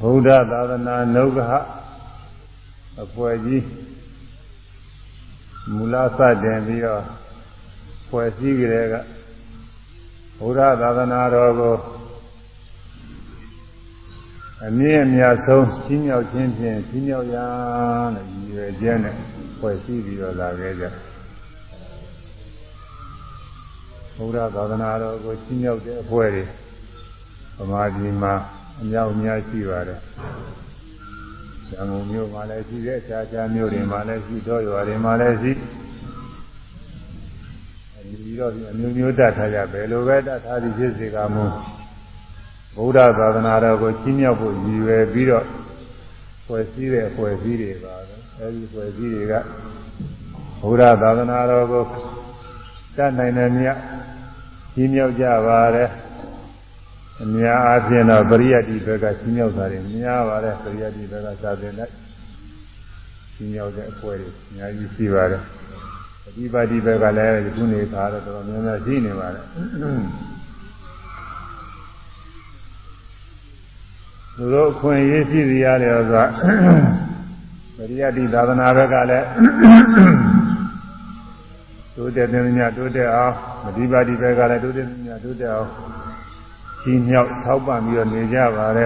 ဗုဒ္ဓသာသနာနုဂဟအဖွဲ့ကြီးမူလစတင်ပြီးတော့ဖွဲ့စည်းကြတဲ့ကဗုဒ္ဓသာသနာတော်ကိုအမြင့်အမြတ်ဆုံးကြီးမြောက်ခြင်းဖြင့်ကြီးမြောက်ရာလို့ရည်ရွယ်ခြင်းနဲ့ဖွဲ့စည်းပြီးတော့လာခဲ့ကြဘုရားသာသနာတော်ကိုကြီးမြောက်တဲ့အဖွဲ့တွေဗမာပြည်မှာ အများအများရှိပါတယ်။ရန်ကုန်မြို့မှာလည်းရှိတယ်၊အခြားခြားမြို့တွေမှာလည်းရှိတော့ရွာတွေမှာလည်းရှိအဲဒီတော့အမျိုးမျိုးတတ်ထားကြပဲလိုပဲတတ်ထားသည်ဖြစ်စေကမူဗုဒ္ဓသာသနာတော်ကိုကြီးမြောက်ဖို့ရည်ရွယ်ပြီးတော့ဖွဲ့စည်းတဲ့ဖွဲ့စည်းတွေပါပဲအဲဒီဖွဲ့စည်းတွေကဘုရားသာသနာတော်ကိုတတ်နိုင်တဲ့မြတ်ကြီးမြောက်ကြပါတယ် အများအားဖြင့်တော့ပရိယတ်တိဘက်ကကြီးမြောက်တာတွေများပါတယ်ပရိယတ်တိဘက်ကသာသနာကြီးမြောက်တဲ့အဖွဲ့တွေအများကြီးရှိပါတယ်အဓိပတိဘက်ကလည်းဒီခုနေခါတော့တော်တော်များများရှိနေပါတယ်သူတို့အခွင့်အရေးရှိစီရတယ်ဆိုတာပရိယတ်တိသာသနာဘက်ကလည်းတိုးတက်တဲ့မြတ်တိုးတက်အောင်မဒီပါတိဘက်ကလည်းတိုးတက်တဲ့မြတ်တိုးတက်အောင် ကြီးမြောက်ထောက်ပံ့ပြီးတော့နေကြပါလေ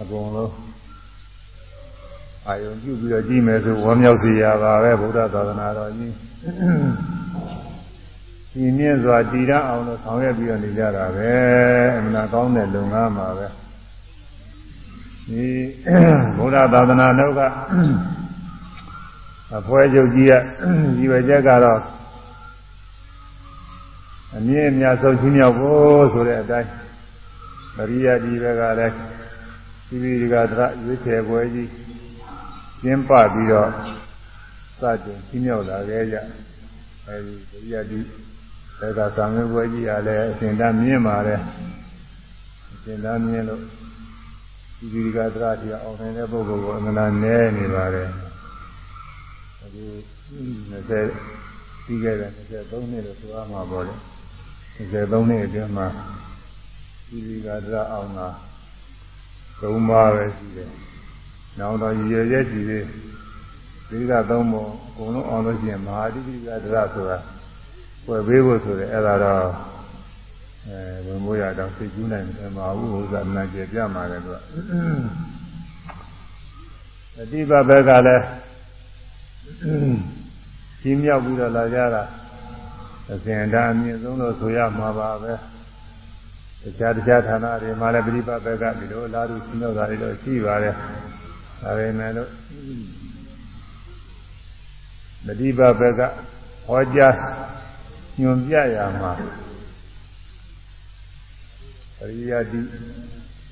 အကုန်လုံးအာယုံပြုပြီးတော့ကြီးမယ်ဆိုဝမ်းမြောက်စေရပါပဲဗုဒ္ဓသာသနာတော်ကြီးကြီးမြင့်စွာတည်ရအောင်လို့ဆောင်ရွက်ပြီးတော့နေကြတာပဲအမှန်ကောင်းတဲ့လုပ်ငန်းပါပဲဒီဗုဒ္ဓသာသနာတော်ကအဖွဲချုပ်ကြီးကဒီဝချက်ကတော့အမြင့်အမြတ်ဆုံးချင်းမြောက်ဖို့ဆိုတဲ့အတိုင်း ပရိယတိဘက်ကလည်းသီရိကသရရွေးချယ်ပွဲကြီးကျင်းပပြီးတော့စတင်ချင်းမြောက်လာခဲ့ကြအဲဒီပရိယတိဘက်ကသံဃာပွဲကြီးကလည်းအစဉ်တမ်းမြင့်ပါတယ်အစဉ်တမ်းမြင့်လို့သီရိကသရတိအောင်နေတဲ့ပုဂ္ဂိုလ်ကိုအမှန်တည်းနဲနေပါတယ်အခု20ပြီးခဲ့တဲ့23နှစ်လို့ဆိုရမှာပေါ့လေ23နှစ်အတွင်းမှာ ဒီဒီကတရအောင်တာသုံးပါးပဲရှိတယ်။နောက်တော့ရည်ရည်ကြည့်သေးဒီကသုံးပုံအကုန်လုံးအောင်လို့ရှိရင်မဟာတိတိကတရဆိုတာွယ်ပေးဖို့ဆိုတယ်အဲ့ဒါတော့အဲဝင်မိုးရတော့သိကျူးနိုင်တယ်မဟုတ်ဘူးဥစ္စာနာကျေပြမှာတယ်သူကအတိပဘက်ကလည်းကြီးမြောက်ပြီးတော့လာကြတာအစဉ်အတန်းအမြင့်ဆုံးလို့ဆိုရမှာပါပဲ တခြားတခြားဌာနတွေမှာလည်းပြိပဘက်ကဒီလိုအလားတူရှင်းတော့တာတွေတော့ရှိပါတယ်ဒါပေမဲ့လို့မတိပဘက်ကဟောကြားညွန်ပြရမှာပရိယတိ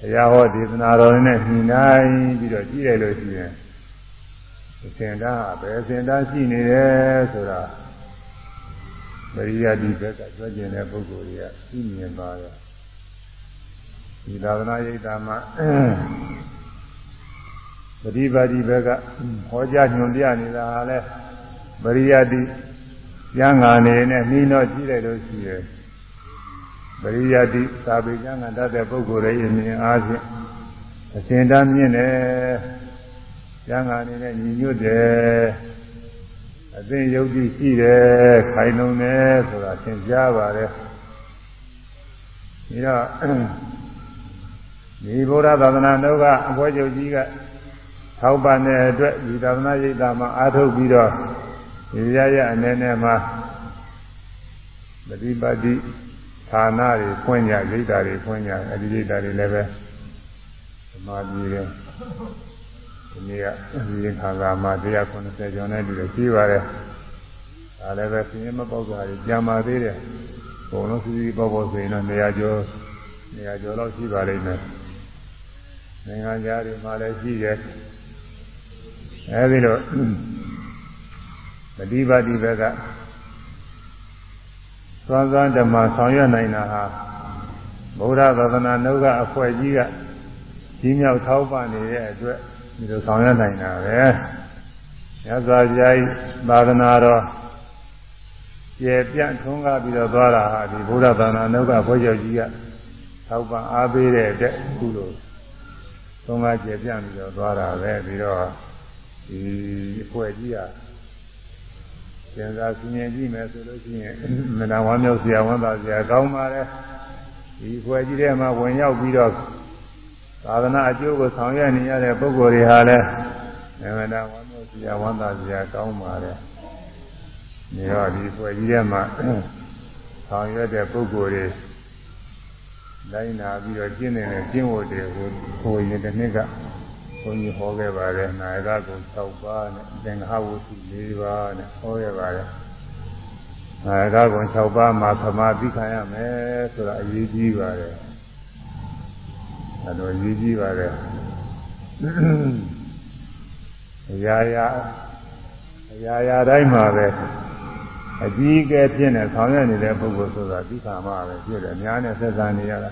တရားဟောဒေသနာတော်နဲ့ညှိနှိုင်းပြီးတော့ကြည့်ရလို့ရှိရင်အစဉ်တန်းဘယ်အစဉ်တန်းရှိနေတယ်ဆိုတာမရိယာဒီဘက်ကကြွကျင်တဲ့ပုဂ္ဂိုလ်တွေကသိမြင်ပါရဲ့ ဒီသာသနာရိပ်သာမှာပฏิပါတိဘက်ကဟောကြားညွှန်ပြနေတာဟာလဲမရိယာတိကျမ်းဂန်နေနဲ့နှီးတော့ကြည့်လိုက်လို့ရှိရဲ့ပရိယာတိသာပေကျမ်းဂန်တတ်တဲ့ပုဂ္ဂိုလ်ရဲ့မြင်အားဖြင့်အစဉ်တမ်းမြင့်တယ်ကျမ်းဂန်နေနဲ့ညီညွတ်တယ်အသိယုတ်ကြည်ရှိတယ်ခိုင်လုံတယ်ဆိုတာသင်ကြားပါတယ်ဒီတော့ ဒီဗုဒ္ဓသာသနာတော်ကအပွဲချုပ်ကြီးကထောက်ပံ့တဲ့အတွက်ဒီသာသနာရိပ်သာမှာအားထုတ်ပြီးတော့ဒီရရအနေနဲ့မှာပฏิပတ်တိဌာနတွေဖွင့်ကြရိပ်သာတွေဖွင့်ကြအဲဒီရိပ်သာတွေလည်းပဲသမာဓိရဲ့ဒီနေ့ကဒီရင်ခါကမှာ190ကျော်နဲ့တူတယ်ရှိပါတယ်ဒါလည်းပဲပြင်းမပေါက်တာကြီးကြံပါသေးတယ်ဘုံလုံးစီစီပေါက်ပေါက်ဆိုရင်တော့နေရာကျော်နေရာကျော်လောက်ရှိပါလိမ့်မယ် နိုင်ငံသားတွေမှာလည်းရှိတယ်အဲဒီလိုမတိပါတိဘက်ကသွမ်းသွမ်းဓမ္မဆောင်ရွက်နိုင်တာဟာဗုဒ္ဓသာသနာနှုတ်ကအဖွဲကြီးကကြီးမြောက်ထောက်ပံ့နေတဲ့အတွက်ဒီလိုဆောင်ရွက်နိုင်တာပဲမြတ်စွာဘုရားသာသနာတော်ကျေပြန့်ထွန်းကားပြီးတော့သွားတာဟာဒီဘုရားသာသနာနှုတ်ကဘုရားကြီးကထောက်ပံ့အားပေးတဲ့အတွက်အခုလို သုံးကားကျေပြန့်ပြီးတော့သွားတာပဲပြီးတော့ဒီအဖွဲ့ကြီးကကျန်စာစီရင်ကြည့်မယ်ဆိုလို့ရှိရင်မနာဝမ်းမြောက်စရာဝမ်းသာစရာကောင်းပါတယ်ဒီအဖွဲ့ကြီးထဲမှာဝင်ရောက်ပြီးတော့သာသနာအကျိုးကိုဆောင်ရွက်နေရတဲ့ပုဂ္ဂိုလ်တွေဟာလည်းမနာဝမ်းမြောက်စရာဝမ်းသာစရာကောင်းပါတယ်။ဒီတော့ဒီဖွဲ့ကြီးထဲမှာဆောင်ရွက်တဲ့ပုဂ္ဂိုလ်တွေ လိုက်နာပြီးတော့ကျင့်နေတဲ့ကျင့်ဝတ်တွေကိုဟိုရင်တစ်နှစ်ကဘုန်းကြီးဟောခဲ့ပါတယ်။နာယကကု6ပါးနဲ့သင်္ဃဝုစု4ပါးနဲ့ဟောခဲ့ပါတယ်။နာယကကု6ပါးမှာသမာဓိခံရမယ်ဆိုတာအရေးကြီးပါတယ်။အဲလိုအရေးကြီးပါတယ်။အရာရာအရာရာတိုင်းမှာပဲ အကြီးအကဲဖြစ်နေဆောင်ရွက်နေတဲ့ပုဂ္ဂိုလ်ဆိုတာသိခါမှပဲဖြစ်တယ်အများနဲ့ဆက်ဆံနေရတာ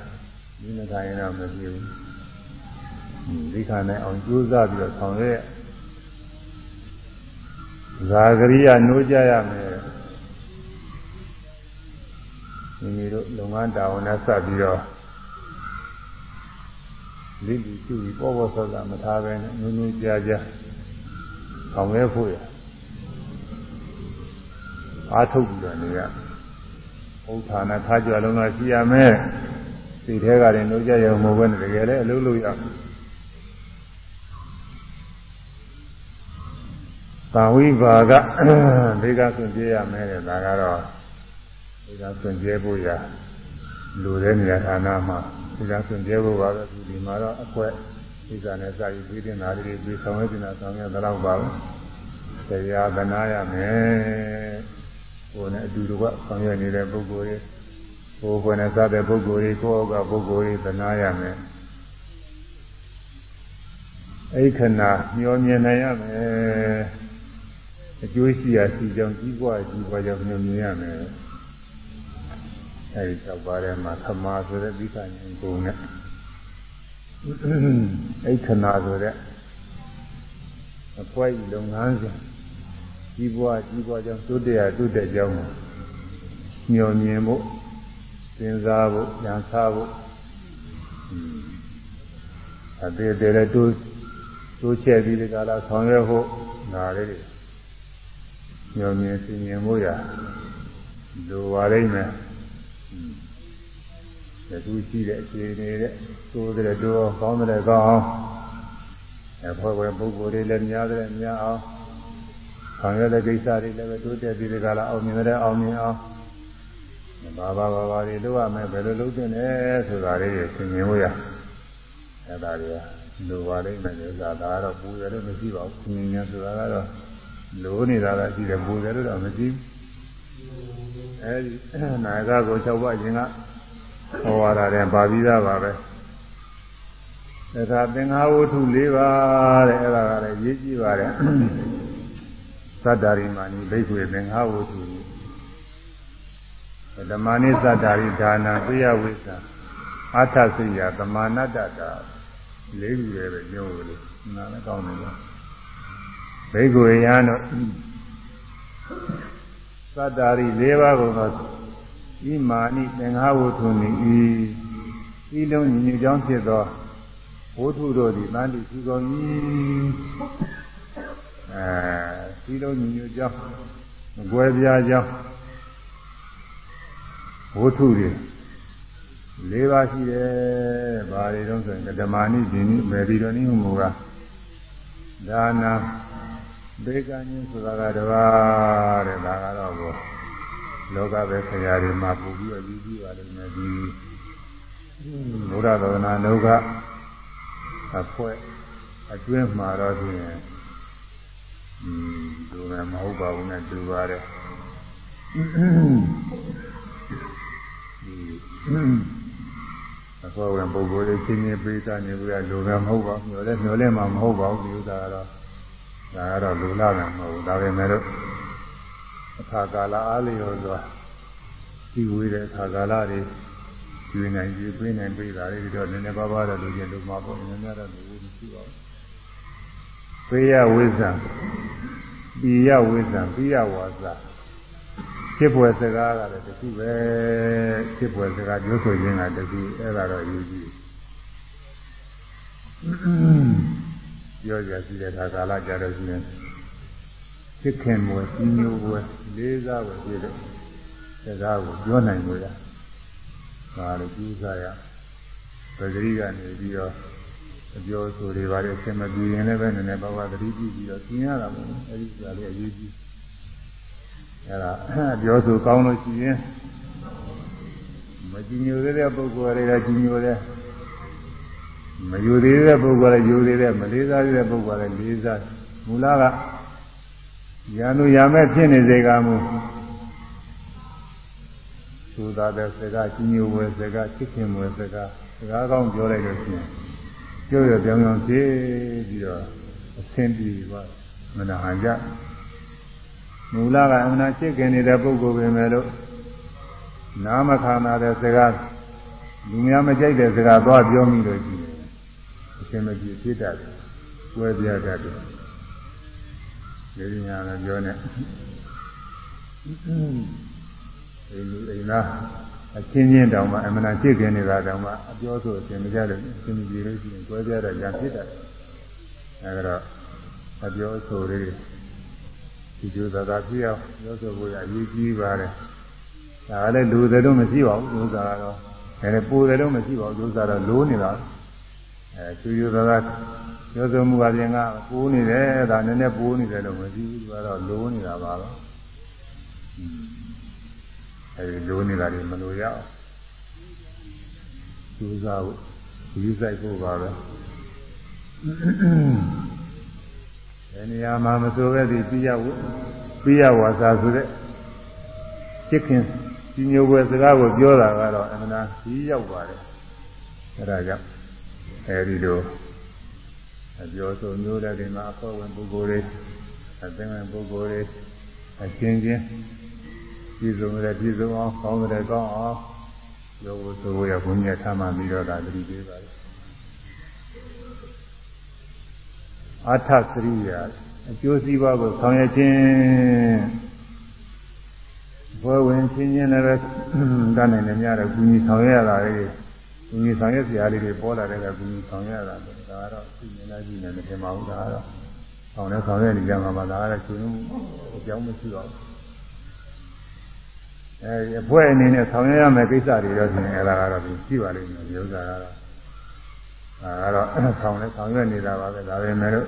ဒီမခိုင်းတော့မဖြစ်ဘူးသိခါနဲ့အောင်ကြိုးစားပြီးတော့ဆောင်ရွက်ဇာကရိယာနိုးကြရမယ်မိမိတို့လုပ်ငန်းတာဝန်နဲ့ဆက်ပြီးတော့လိလိကျူပြီးပေါ်ပေါ်ဆော့တာမထားပဲနဲ့နူးနူးကြားကြားဆောင်ရွက်ဖို့ရ အားထုတ်ပြီးတော့နေရဥထာဏထားကြလုံးတော့ရှိရမယ်စိတ်ထဲကလည်းနှုတ်ကြရမဟုတ်ဘဲနဲ့တကယ်လည်းအလုပ်လုပ်ရသာဝိဘာကဒေကဆွင့်ပြေးရမယ်တဲ့ဒါကတော့ဒေကဆွင့်ပြေးဖို့ရလူတဲ့နေရာဌာနမှာဒေကဆွင့်ပြေးဖို့ပါပဲဒီမှာတော့အခွက်ဒီကနေ့စာရေးပြီးတင်တာလေးပြီးဆောင်ရွက်တင်တာဆောင်ရွက်တော့ပါပဲတရားသနာရမယ် ဟိုနဲ့အတူတူကဆောင်ရွက်နေတဲ့ပုဂ္ဂိုလ်တွေဟိုခွနဲ့စတဲ့ပုဂ္ဂိုလ်တွေကိုယ့်အောက်ကပုဂ္ဂိုလ်တွေသနာရမယ်အဲ့ခဏမျောမြင်နိုင်ရမယ်အကျိုးရှိရာရှိကြောင်းကြီးပွားကြီးပွားကြောင်းမျှော်မြင်ရမယ်အဲဒီသောက်ပါထဲမှာသမာဆိုတဲ့ဒီကဉာဏ်ကုန်နဲ့အိခဏဆိုတဲ့အပွဲလုပ်ငန်းစဉ် ကြီးပွားကြီးပွားကြောင်းတိုးတက်ရတိုးတက်ကြောင်းမျှော်မြင်ဖို့စဉ်းစားဖို့ဉာဏ်စားဖို့အသေးသေးလည်းတိုးတိုးချက်ပြီးဒီကလာဆောင်ရွက်ဖို့ဒါလေးတွေညောမြင်စီမြင်မှုရလိုပါလိမ့်မယ်ဒီသူရှိတဲ့အခြေအနေတဲ့သိုးတဲ့တိုးကောင်းတဲ့ကောင်းအဖွဲဖွဲပုဂ္ဂိုလ်တွေလည်းများတဲ့များအောင် ဆောင်ရွက်တဲ့ကိစ္စတွေလည်းပဲတိုးတက်ပြီးဒီကလာအောင်မြင်တဲ့အောင်မြင်အောင်ဘာဘာဘာဘာတွေလုပ်ရမယ်ဘယ်လိုလုပ်သင့်လဲဆိုတာလေးကိုသင်မြင်ဖို့ရအဲဒါတွေကလိုပါလိမ့်မယ်လို့ဆိုတာဒါကတော့ပူရလို့မရှိပါဘူးသင်မြင်ဆိုတာကတော့လိုနေတာကရှိတယ်ပူတယ်လို့တော့မရှိဘူးအဲဒီနာဂကို၆ပါးခြင်းကဟောရတဲ့ပါပြီးသားပါပဲဒါကသင်္ဃဝတ္ထု၄ပါးတဲ့အဲ့ဒါကလည်းရေးကြည့်ပါတယ် သတ္တာရိမာနိဘိက္ခွေသင်္ဃဝတ္ထုဓမ္မနိသတ္တာရိဒါနာပိယဝိသအာထစိယသမာနတ္တတာလေးခုလည်းပဲပြောလို့နားလည်းကောင်းတယ်လို့ဘိက္ခွေယံတို့သတ္တာရိ၄ပါးကုန်သောဣမာနိသင်္ဃဝတ္ထုနိဤဤလုံးညီညွတ်ကြောင်းဖြစ်သောဝတ္ထုတို့သည်တန်တိရှိကုန်၏ အဲဒီလုံးညီညွတ်ကြောင်းမကွဲပြားကြောင်းဝတ္ထုတွေ၄ပါးရှိတယ်။ဘာတွေတော့ဆိုရင်ဓမ္မနိဒီနိမေဒီတော်နိမူကဒါနာဘေကညင်းဆိုတာကတပါးတဲ့ဒါကတော့ကိုလောကပဲခရာတွေမှာပူပြီးတော့ယူကြည့်ပါလိမ့်မယ်ဒီဘုရားသာသနာလောကအဖွဲအတွင်းမှာတော့ဖြင့် อืมဒီမဲ့မဟုတ်ပါဘူးနဲ့တူပါတယ်အကောဝင်ပုဂ္ဂိုလ်တွေချင်းချင်းပေးတာနေဘူးရလိုပဲမဟုတ်ပါဘူးမျောလဲမျောလဲမှမဟုတ်ပါဘူးဒီဥစ္စာကတော့ဒါကတော့လူလာတယ်မဟုတ်ဘူးဒါပေမဲ့လို့အခါကာလအားလျော်စွာဒီဝေးတဲ့အခါကာလတွေကျွေးနိုင်ကျွေးပေးနိုင်ပေးတာတွေတော့နည်းနည်းပါးပါးတော့လူချင်းလူမှာပေါ့နည်းနည်းတော့လူမရှိပါဘူးပေယဝိဇ္ဇံ ပိယဝိဇ္ဇံပိယဝါစာဖြစ်ပွဲစကားကလည်းတခုပဲဖြစ်ပွဲစကားပြောဆိုခြင်းကတခုအဲ့ဒါတော့ယူကြည့်ပြောကြစီတဲ့ခါကာလကြတော့ရှိရင်ချစ်ခင်မွယ်ကြီးညိုပွဲလေးစားပွဲပြည့်တဲ့စကားကိုပြောနိုင်လို့ရဒါလည်းကြိုးစားရပဂရိကနေပြီးတော့ အပြောဆိုတွေပါလေအစင်မပြေရင်လည်းပဲနည်းနည်းပါးပါးသတိပြုပြီးတော့ကျင်ရတာပေါ့အဲဒီကလည်းအရေးကြီးအဲဒါပြောဆိုကောင်းလို့ရှိရင်မကြည်ညိုသေးတဲ့ပုဂ္ဂိုလ်တွေကကြည်ညိုတဲ့မယူသေးတဲ့ပုဂ္ဂိုလ်လည်းယူသေးတဲ့မလေးစားသေးတဲ့ပုဂ္ဂိုလ်လည်းလေးစားမူလကရန်သူရမဲ့ဖြစ်နေစေကမူသုသာတဲ့စကားကြည်ညိုဝဲစကားချစ်ခင်ဝဲစကားစကားကောင်းပြောလိုက်လို့ရှိရင် ပြောရပြောင်းပြောင်းဖြစ်ပြီးတော့အဆင်ပြေပါမနာဟန်ကြမူလကအမှန်ချစ်ခင်နေတဲ့ပုဂ္ဂိုလ်ပဲမယ်လို့နာမခန္ဓာတဲ့စကားလူများမကြိုက်တဲ့စကားသွားပြောမိလို့ရှိရင်အရှင်မပြေဖြစ်တတ်တယ်။ကျွဲပြတတ်တယ်။ဒီညာလည်းပြောနေဒီလူအိမ်သား အချင်းချင်းတောင်မှအမှန်ချစ်ခင်နေတာတောင်မှအပြောဆိုအရှင်မကြတယ်အရှင်မပြေလို့ရှိရင်ကျွဲပြတဲ့ညာဖြစ်တတ်တယ်။အဲဒါတော့အပြောဆိုလေးဒီကျိုးသာသာပြအောင်ပြောဆိုဖို့ရအရေးကြီးပါတယ်။ဒါကလည်းလူတွေတော့မရှိပါဘူးဥစ္စာကတော့ဒါလည်းပူတယ်တော့မရှိပါဘူးဥစ္စာတော့လိုးနေတာအဲကျူကျူသာသာပြောဆိုမှုအပြင်ကပူနေတယ်ဒါနည်းနည်းပူနေတယ်လို့မရှိဘူးသူကတော့လိုးနေတာပါတော့ အဲဒီလိုးနေတာတွေမလိုရအောင်ကျူစားဖို့ယူဆိုင်ဖို့ပါပဲဒီနေရာမှာမဆိုပဲဒီပြရဝပြရဝါစာဆိုတဲ့ချစ်ခင်ဒီမျိုးပဲစကားကိုပြောတာကတော့အမှန်တရားကြီးရောက်ပါတယ်အဲဒါကြောင့်အဲဒီလိုအပြောဆိုမျိုးတဲ့ဒီမှာအဖွဲ့ဝင်ပုဂ္ဂိုလ်တွေအသိဉာဏ်ပုဂ္ဂိုလ်တွေအချင်းချင်း ပြည်စုံတဲ့ပြည်စုံအောင်ကောင်းတဲ့ကောင်းအောင်ပြောဖို့ဆိုရဘုန်းကြီးထားမှပြီးတော့ဒါတတိပေးပါလေအထသရိယာအကျိုးစီးပွားကိုဆောင်ရွက်ခြင်းဘွယ်ဝင်ချင်းချင်းလည်းပဲတတ်နိုင်တယ်များတယ်ကုညီဆောင်ရတာလေကုညီဆောင်ရစရာလေးတွေပေါ်လာတဲ့ကကုညီဆောင်ရတာဒါကတော့သိနေလားရှိနေတယ်ထင်ပါဘူးဒါကတော့ဆောင်လဲဆောင်ရနေကြမှာပါဒါကတော့ရှင်အကြောင်းမရှိတော့ဘူး အဲဒီအဖွဲအနေနဲ့ဆောင်ရရမယ့်ကိစ္စတွေတော့ရှင်အဲ့ဒါကတော့ဒီရှိပါလိမ့်မယ်ဒီဥစ္စာကတော့ဒါကတော့ဆောင်လဲဆောင်ရနေတာပါပဲဒါပဲမဲ့လို့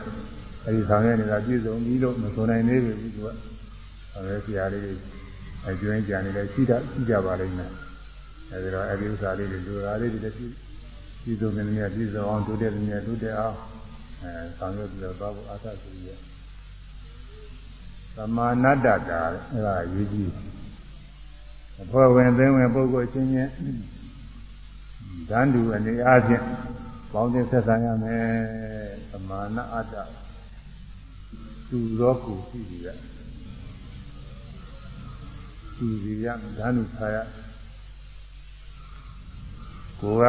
အဲဒီဆောင်ရနေတာပြည့်စုံပြီလို့မဆိုနိုင်သေးဘူးသူကဆောင်ရစရာလေးတွေအကျွင်းကြံနေလဲရှိတာရှိကြပါလိမ့်မယ်အဲဒီတော့အဲဒီဥစ္စာလေးတွေလူသားလေးတွေလည်းပြည်စုံနေနေပြည်စုံအောင်တိုးတက်နေတိုးတက်အောင်အဲဆောင်ရွက်ပြီးတော့သွားဖို့အားသာရှိရသမာနတ္တတာအဲဒါအရေးကြီး အဖွဲ့ဝင်သိဝင်ပုဂ္ဂိုလ်ချင်းချင်းဓာန်တူအနေအားဖြင့်ပေါင်းတင်ဆက်ဆံရမယ်သမာနအတ္တသူသောကိုရှိပြီကသူစီရဓာနုခါရကိုက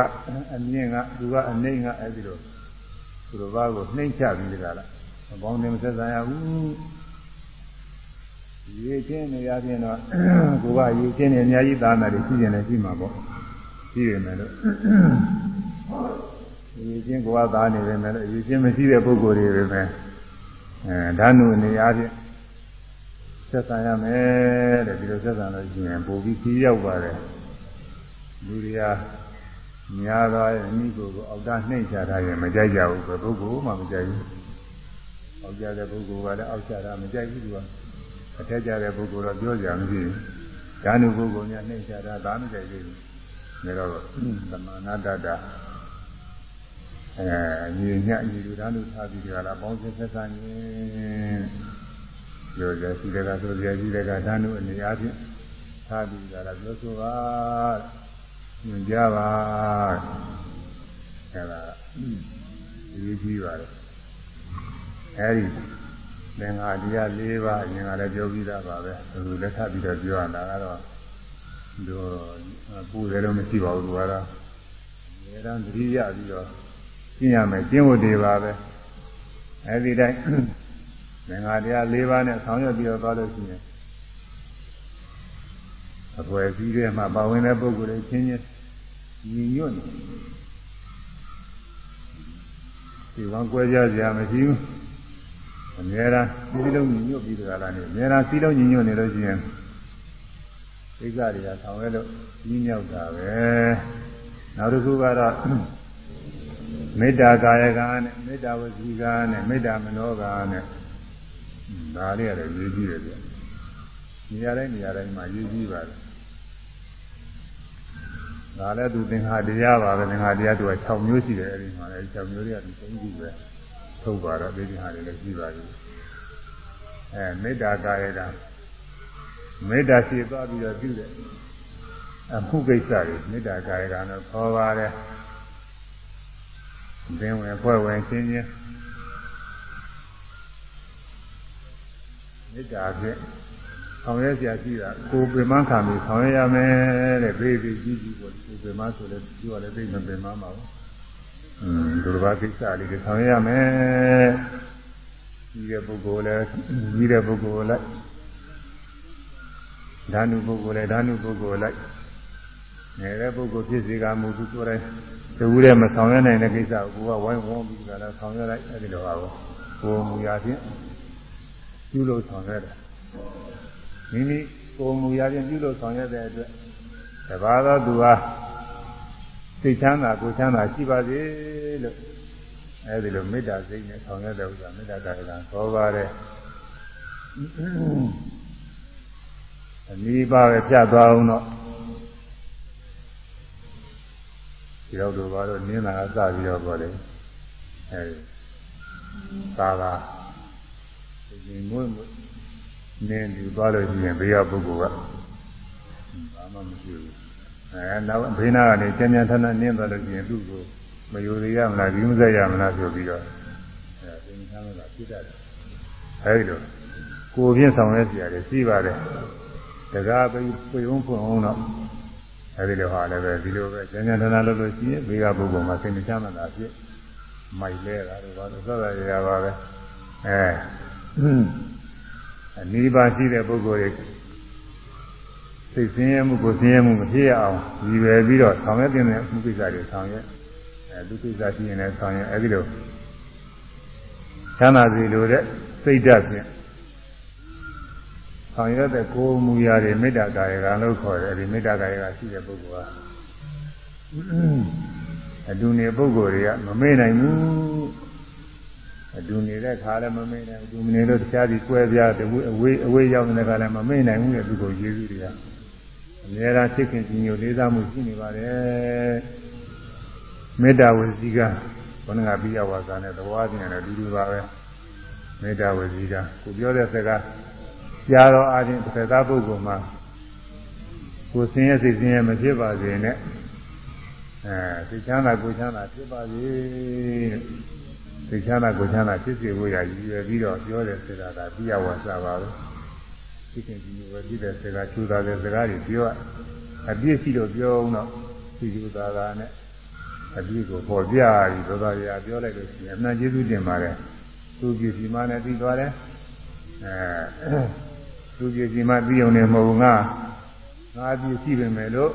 အမြင့်ကသူကအနှိမ့်ကအဲ့ဒီလိုသူတော်ဘာကိုနှိမ့်ချပြီးတကလားမပေါင်းတယ်မဆက်ဆံရဘူး ရေချင်းနေရပြင်တော့ကိုကရေချင်းနေအများကြီးသားနာတွေရှိနေတယ်ရှိမှာပေါ့ရှိရမယ်လို့ရေချင်းကိုကသားနေတယ်မယ်လို့ရေချင်းမရှိတဲ့ပုဂ္ဂိုလ်တွေပဲအဲဓာနုနေရာပြင်ဆက်ဆံရမယ်တဲ့ဒီလိုဆက်ဆံလို့ရှိရင်ပိုပြီးကြီးရောက်ပါတယ်လူတွေကများသောအမိကိုကိုအောက်တာနှိမ့်ချတာရင်မကြိုက်ကြဘူးပဲပုဂ္ဂိုလ်မှမကြိုက်ဘူးအောက်ကြတဲ့ပုဂ္ဂိုလ်ကလည်းအောက်ချတာမကြိုက်ဘူးသူက အထက်ကြတဲ့ပုဂ္ဂိုလ်တော့ပြောကြမရှိဘူးဓာနုပုဂ္ဂိုလ်များနှိမ့်ချတာဒါမကြိုက်ဘူးဒါတော့သမဏတတအဲညီညညီလူဓာနုထားပြီးကြလားပေါင်းစပ်ဆက်ဆံရင်ပြောကြရှိတဲ့ကဆိုကြရှိတဲ့ကဓာနုအနေအားဖြင့်ထားပြီးကြတာပြောဆိုပါညွှန်ကြပါအဲဒါရေးကြည့်ပါလေအဲဒီ သင်္ဃာတရား၄ပါးအရင်ကလည်းပြောပြီးသားပါပဲသူလက်ထပ်ပြီးတော့ပြောရတာကတော့သူပူတယ်လို့မရှိပါဘူးသူကတော့အများအားသတိရပြီးတော့ကျင့်ရမယ်ကျင့်ဝတ်တွေပါပဲအဲဒီတိုင်းသင်္ဃာတရား၄ပါးနဲ့ဆောင်ရွက်ပြီးတော့သွားလို့ရှိရင်အပွဲပြီးတဲ့မှာပါဝင်တဲ့ပုဂ္ဂိုလ်တွေချင်းချင်းညီညွတ်နေဒီဝမ်းကွဲကြစရာမရှိဘူး အများအားစီလုံးညီညွတ်ပြီးတကလားနေအများအားစီလုံးညီညွတ်နေလို့ရှိရင်ကိစ္စတွေကဆောင်ရဲလို့ကြီးမြောက်တာပဲနောက်တစ်ခုကတော့မေတ္တာကာယကနဲ့မေတ္တာဝစီကနဲ့မေတ္တာမနောကနဲ့ဒါလေးရတယ်ရေးကြည့်တယ်ပြနေရာတိုင်းနေရာတိုင်းမှာရေးကြည့်ပါတယ်ဒါလည်းသူသင်္ခါတရားပါပဲသင်္ခါတရားသူက6မျိုးရှိတယ်အဲဒီမှာအဲဒီ6မျိုးတွေကဒီသုံးခုပဲ ထုတ်ပါတော့ဒီသင်္ခါတွေလည်းရှိပါပြီအဲမေတ္တာကာယကမေတ္တာရှိသွားပြီးတော့ပြုတယ်အမှုကိစ္စတွေမေတ္တာကာယကနဲ့ခေါ်ပါတယ်သင်ဝင်ဖွဲ့ဝင်ချင်းချင်းမေတ္တာဖြင့်ဆောင်ရွက်ကြရှိတာကိုယ်ပင်မခံပြီးဆောင်ရွက်ရမယ်တဲ့ဘေးပြီးကြီးကြီးကိုကိုယ်ပင်မဆိုလဲပြောရလဲသိမပင်မမှာဘူး။ อืมဒီလိုပါကိစ္စလေးတွေဆောင်ရွက်ရမယ်။ကြီးတဲ့ပုဂ္ဂိုလ်လဲကြီးတဲ့ပုဂ္ဂိုလ်လိုက်ဓာနုပုဂ္ဂိုလ်လဲဓာနုပုဂ္ဂိုလ်လိုက်ငယ်တဲ့ပုဂ္ဂိုလ်ဖြစ်စေကမူသူကိုယ်တိုင်တူတဲ့မဆောင်ရွက်နိုင်တဲ့ကိစ္စကိုကဝိုင်းဝန်းပြီးကြတာဆောင်ရွက်လိုက်အဲဒီလိုပါဘူး။ကိုယ်မူရာဖြင့်ပြုလို့ဆောင်ရွက်တယ်မိမိကိုယ်မူရာချင်းပြုလို့ဆောင်ရွက်တဲ့အတွက်တပါးသောသူဟာ စိတ်ချမ်းသာကိုယ်ချမ်းသာရှိပါစေလို့အဲဒီလိုမေတ္တာစိတ်နဲ့ဆောင်ရွက်တဲ့ဥစ္စာမေတ္တာကာယကံခေါ်ပါတယ်အနိပါပဲပြတ်သွားအောင်တော့ဒီတော့တို့ဘာလို့နင်းလာစပြီးတော့ပြောတယ်အဲဒီသာသာဒီမွေးမွေးနင်းယူသွားလို့ရှိရင်ဘေးကပုဂ္ဂိုလ်ကဘာမှမရှိဘူး အဲနောက်ဘေးနာကနေကျန်ကျန်ထထနင်းသွားလို့ရှိရင်သူ့ကိုမယိုရရမလားဒီမစက်ရမလားဆိုပြီးတော့အဲသင်္ခါရကဖြစ်တတ်တယ်အဲဒီလိုကိုပြင်းဆောင်ရဲစီရတယ်ရှိပါတယ်တကားပြီးပြေုံဖွင့်အောင်တော့အဲဒီလိုဟာလည်းပဲဒီလိုပဲကျန်ကျန်ထထလုပ်လို့ရှိရင်ဘေးကပုဂ္ဂိုလ်မှာစိတ်မချမ်းသာဖြစ်မိုက်လဲတာတော့ဘာလို့သက်သာရရပါပဲအဲအနိဗ္ဗာန်ရှိတဲ့ပုဂ္ဂိုလ်တွေ စိတ်ဆင်းရဲမှုကိုဆင်းရဲမှုမဖြစ်ရအောင်ရည်ရွယ်ပြီးတော့ဆောင်ရွက်တဲ့မှုကိစ္စတွေဆောင်ရွက်အဲဒုက္ခရှိရင်လည်းဆောင်ရွက်အဲဒီလိုချမ်းသာစီလိုတဲ့စိတ်ဓာတ်ဖြင့်ဆောင်ရွက်တဲ့ကိုယ်မူရာတွေမေတ္တာကာယကလို့ခေါ်တယ်အဲဒီမေတ္တာကာယကရှိတဲ့ပုဂ္ဂိုလ်ဟာအတူနေပုဂ္ဂိုလ်တွေကမမေ့နိုင်ဘူးအတူနေတဲ့ခါလည်းမမေ့နိုင်ဘူးအတူမနေလို့တခြားစီကွဲပြားတဝေးအဝေးအဝေးရောက်နေတဲ့ခါလည်းမမေ့နိုင်ဘူးလေသူကိုယေရှုတွေက အများအားချစ်ခင်ကြီးညိုလေးစားမှုရှိနေပါတယ်မေတ္တာဝစီကဘုန်းကပြရဝါစာနဲ့သဘောအချင်းနဲ့အတူတူပါပဲမေတ္တာဝစီကကိုပြောတဲ့စကားကြားတော့အားဖြင့်တစ်သက်ပုဂ္ဂိုလ်မှာကိုယ်ဆင်းရဲစိတ်ဆင်းရဲမဖြစ်ပါစေနဲ့အဲစိတ်ချမ်းသာကိုယ်ချမ်းသာဖြစ်ပါစေစိတ်ချမ်းသာကိုယ်ချမ်းသာဖြစ်စေဖို့ရည်ရွယ်ပြီးတော့ပြောတဲ့စကားကပြရဝါစာပါပဲ သိခင်ဒီလိုပဲပြတဲ့စကားချူတာတဲ့စကားတွေပြောအပြည့်ရှိတော့ပြောအောင်တော့ဒီလိုသာသာနဲ့အပြည့်ကိုပေါ်ပြပြီးသောသားရပြောလိုက်လို့ရှိရင်အမှန်ကျေးဇူးတင်ပါတယ်သူပြည့်စီမနဲ့ပြီးသွားတယ်အဲသူပြည့်စီမပြီးုံနဲ့မဟုတ်ဘူးငါငါပြည့်ရှိပေမဲ့လို့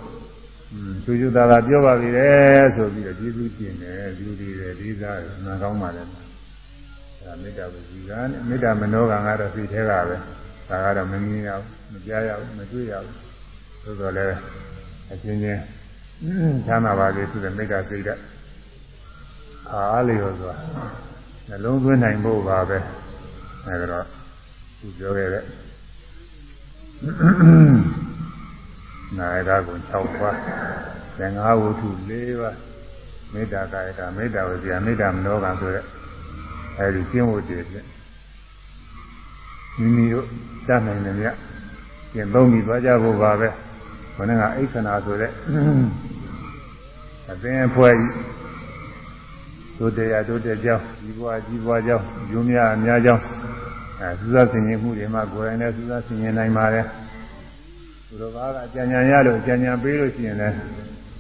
သူကျသာသာပြောပါပြီလေဆိုပြီးတော့ကျေးဇူးတင်တယ်လူတွေလည်းလေးစားတယ်နာကောင်းပါလေအဲမေတ္တာဝိဇီကနဲ့မေတ္တာမနောကံကတော့စိတ်ထဲကပဲ ဒါကတော့မမြင်ရဘူးမကြားရဘူးမတွေ့ရဘူးသို့တော်လည်းအချင်းချင်းချမ်းသာပါလေဆိုတဲ့မေတ္တာစိတ်ဓာတ်အားလျော်စွာနှလုံးသွင်းနိုင်ဖို့ပါပဲအဲဒါတော့သူပြောခဲ့တဲ့နာယကကု6ပါးသင်္ဃာဝတ္ထု4ပါးမေတ္တာကာယကမေတ္တာဝစီယမေတ္တာမနောကံဆိုတဲ့အဲဒီကျင့်ဝတ်တွေဖြင့် မိမိတို့စနိုင်တယ်မြတ်ကျင့်သုံးပြီးသွားကြဖို့ပါပဲခொနကအိဋ္ဌနာဆိုတဲ့အသင်အဖွဲ့ကြီးတို့တရားတို့တဲ့ကြောင်းကြီးပွားကြီးပွားကြောင်းယူမြအများကြောင်းအဲစူးစမ်းဆင်ခြင်မှုတွေမှာကိုယ်တိုင်လည်းစူးစမ်းဆင်ခြင်နိုင်ပါတယ်သူတော်ဘာကအကြံဉာဏ်ရလို့အကြံဉာဏ်ပေးလို့ရှိရင်လည်း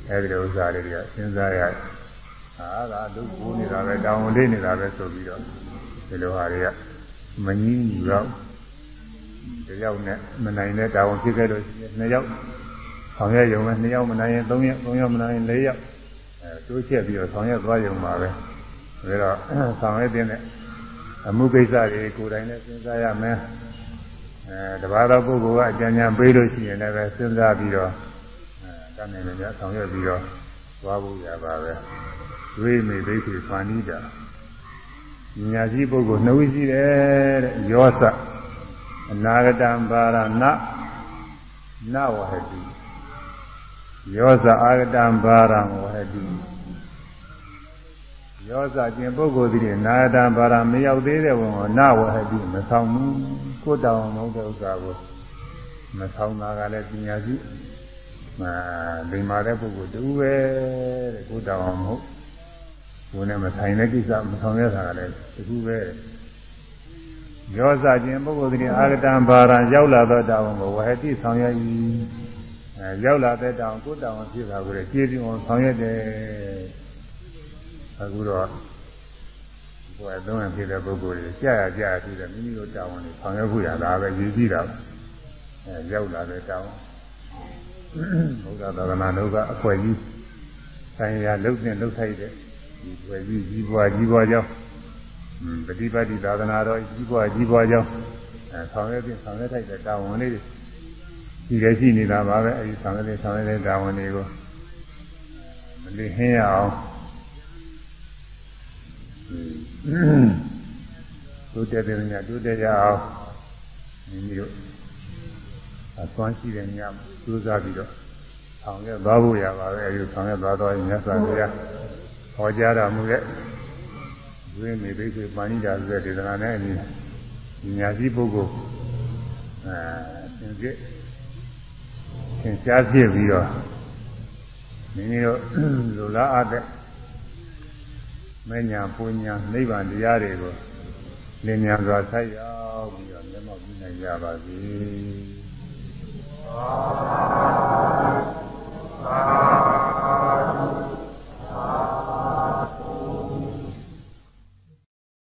အဲဒီလိုဥစ္စာလေးတွေကစဉ်းစားရတယ်ဟာကဒုက္ခနေတာပဲတောင်းလေးနေတာပဲဆိုပြီးတော့ဒီလိုဟာတွေကမငြင်းညီတော့ တယောက်နဲ့မနိုင်တဲ့တာဝန်ဖြစ်ခဲ့လို့ရှိရင်နှစ်ယောက်ဆောင်ရွက်ရုံနဲ့နှစ်ယောက်မနိုင်ရင်သုံးယောက်သုံးယောက်မနိုင်ရင်လေးယောက်အဲတိုးချက်ပြီးတော့ဆောင်ရွက်သွားရုံပါပဲဒါတော့ဆောင်ရွက်တဲ့အမှုကိစ္စတွေကိုယ်တိုင်လည်းစဉ်းစားရမယ်အဲတပါးသောပုဂ္ဂိုလ်ကအကြံဉာဏ်ပေးလို့ရှိရင်လည်းပဲစဉ်းစားပြီးတော့အဲတတ်နိုင်တယ်ကြဆောင်ရွက်ပြီးတော့သွားဖို့ရပါပဲဝိမေဒိဋ္ဌိဖာဏိတာညာရှိပုဂ္ဂိုလ်နှုတ်ရှိတယ်တဲ့ယောသ အနာဂတံပါရဏနဝဟတိယောဇအာဂတံပါရံဝဟတိယောဇကျင်ပုဂ္ဂိုလ်သည်နာဂတံပါရမရောက်သေးတဲ့ဝန်ကိုနဝဟတိမဆောင်ဘူးကိုတောင်မဟုတ်တဲ့ဥစ္စာကိုမဆောင်တာကလည်းပညာရှိမလိမ္မာတဲ့ပုဂ္ဂိုလ်တူပဲတဲ့ကိုတောင်မဟုတ်ဘုန်းနဲ့မဆိုင်တဲ့ကိစ္စမဆောင်ရတာကလည်းတူပဲ ယောဇခြင်းပုဂ္ဂိုလ်သည်အာဂတံဘာရံရောက်လာသောတောင်းကိုဝဟတိဆောင်ရွက်၏အဲရောက်လာတဲ့တောင်းကိုတောင်းဖြစ်တာကိုလည်းကျေးဇူးအောင်ဆောင်ရွက်တယ်အခုတော့ဘုရားသုံးရဖြစ်တဲ့ပုဂ္ဂိုလ်တွေကြာရကြာပြီးတော့မိမိတို့တောင်းဝင်ဆောင်ရွက်ဖို့ရတာပဲရည်ကြည့်တာအဲရောက်လာတဲ့တောင်းဘုရားသာသနာတော်ကအခွင့်အရေးဆိုင်ရာလှုပ်နေလှုပ်ထိုက်တဲ့ဒီွယ်ကြီးကြီးပွားကြီးပွားကြောင်း ပฏิပတ်တိသာသနာတော်ကြီးပွားကြီးပွားကြောင်းအဲဆောင်ရွက်ပြီးဆောင်ရွက်ထိုက်တဲ့တာဝန်လေးဒီလည်းရှိနေတာပါပဲအဲဒီဆောင်ရွက်တဲ့ဆောင်ရွက်တဲ့တာဝန်တွေကိုမလီဟင်းရအောင်တိုးတက်တဲ့ညတိုးတက်ရအောင်မိမိတို့အသွမ်းရှိတဲ့ညစူးစမ်းပြီးတော့ဆောင်ရွက်သွားဖို့ရပါပဲအဲဒီဆောင်ရွက်သွားတော့မြတ်စွာဘုရားဟောကြားတော်မူတဲ့ ဝိမေဒိသေပါဏိတာဆိုတဲ့ဒေသနာနဲ့အညီညာရှိပုဂ္ဂိုလ်အဲသင်္ကေသင်ရှားပြည့်ပြီးတော့မိမိတို့လူလားအပ်တဲ့မညာပူညာနိဗ္ဗာန်တရားတွေကိုလင်းမြန်စွာဆက်ရောက်ပြီးတော့မျက်မှောက်ပြုနိုင်ကြပါစေ။သာသာ